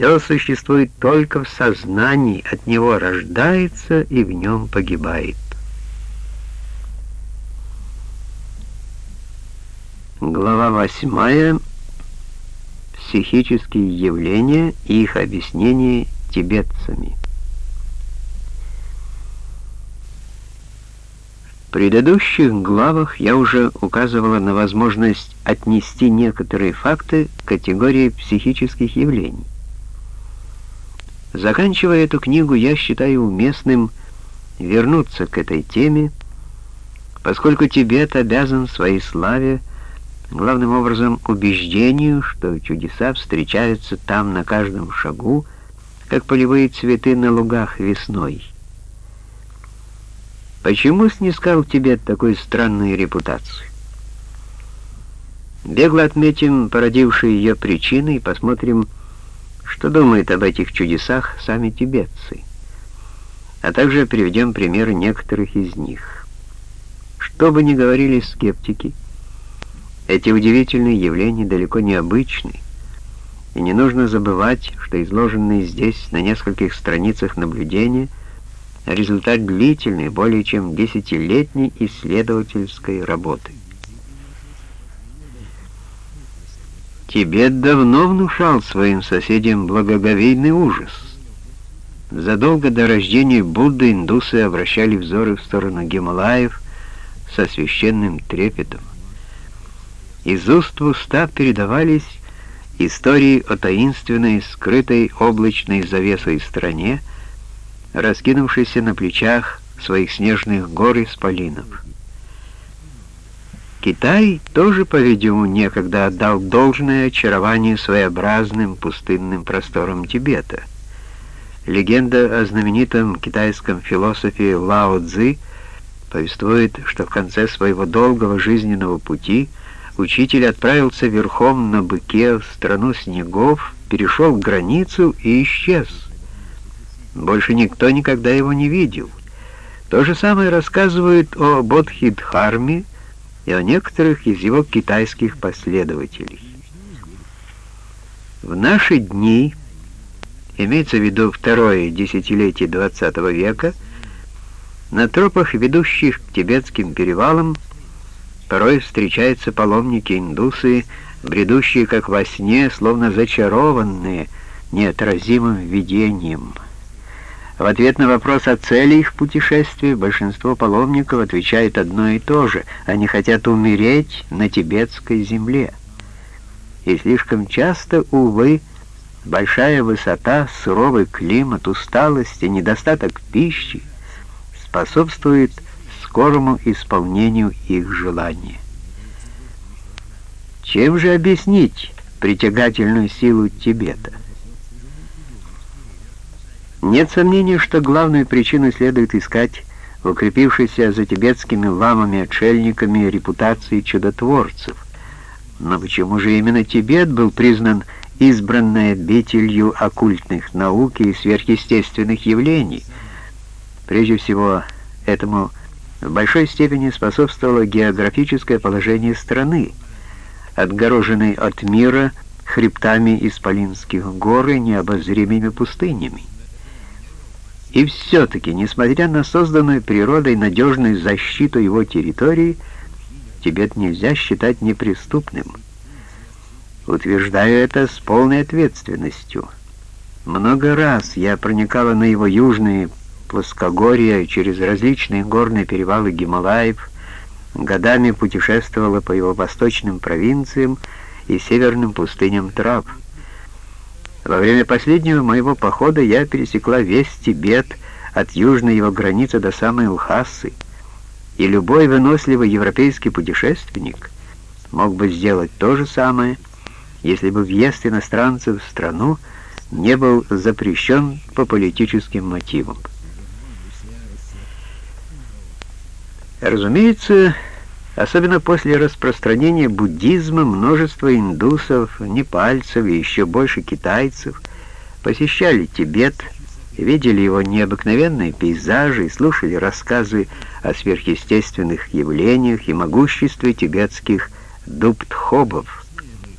Все существует только в сознании, от него рождается и в нем погибает. Глава восьмая. Психические явления и их объяснение тибетцами. В предыдущих главах я уже указывала на возможность отнести некоторые факты к категории психических явлений. Заканчивая эту книгу, я считаю уместным вернуться к этой теме, поскольку Тибет обязан своей славе главным образом убеждению, что чудеса встречаются там на каждом шагу, как полевые цветы на лугах весной. Почему снискал Тибет такую странную репутацию? Бегло отметим породившие ее причины и посмотрим, что думают об этих чудесах сами тибетцы. А также приведем примеры некоторых из них. Что бы ни говорили скептики, эти удивительные явления далеко не обычны, и не нужно забывать, что изложенные здесь на нескольких страницах наблюдения — результат длительной, более чем десятилетней исследовательской работы. Тибет давно внушал своим соседям благоговейный ужас. Задолго до рождения Будды индусы обращали взоры в сторону Гималаев со священным трепетом. Из уст в уста передавались истории о таинственной, скрытой облачной завесой стране, раскинувшейся на плечах своих снежных гор и спалинов. Китай тоже, по-видимому, некогда отдал должное очарование своеобразным пустынным просторам Тибета. Легенда о знаменитом китайском философе Лао Цзи повествует, что в конце своего долгого жизненного пути – Учитель отправился верхом на быке в страну снегов, перешел границу и исчез. Больше никто никогда его не видел. То же самое рассказывают о Бодхидхарме и о некоторых из его китайских последователей. В наши дни, имеется в виду второе десятилетие XX века, на тропах, ведущих к тибетским перевалам, Порой встречаются паломники-индусы, бредущие как во сне, словно зачарованные неотразимым видением. В ответ на вопрос о цели их путешествия большинство паломников отвечает одно и то же. Они хотят умереть на тибетской земле. И слишком часто, увы, большая высота, суровый климат, усталость и недостаток пищи способствуют скорому исполнению их желания. Чем же объяснить притягательную силу Тибета? Нет сомнения, что главную причину следует искать в укрепившейся за тибетскими ламами-отшельниками репутации чудотворцев. Но почему же именно Тибет был признан избранной обителью оккультных наук и сверхъестественных явлений? Прежде всего, этому в большой степени способствовало географическое положение страны, отгороженной от мира хребтами Исполинских гор и необозримыми пустынями. И все-таки, несмотря на созданную природой надежную защиту его территории, Тибет нельзя считать неприступным. Утверждаю это с полной ответственностью. Много раз я проникала на его южные плоскогорья через различные горные перевалы Гималаев, годами путешествовала по его восточным провинциям и северным пустыням трав. Во время последнего моего похода я пересекла весь Тибет от южной его границы до самой Лхасы, и любой выносливый европейский путешественник мог бы сделать то же самое, если бы въезд иностранцев в страну не был запрещен по политическим мотивам. Разумеется, особенно после распространения буддизма множество индусов, непальцев и еще больше китайцев посещали Тибет, видели его необыкновенные пейзажи и слушали рассказы о сверхъестественных явлениях и могуществе тибетских дубтхобов,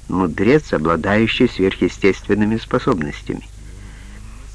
мудрец, обладающий сверхъестественными способностями.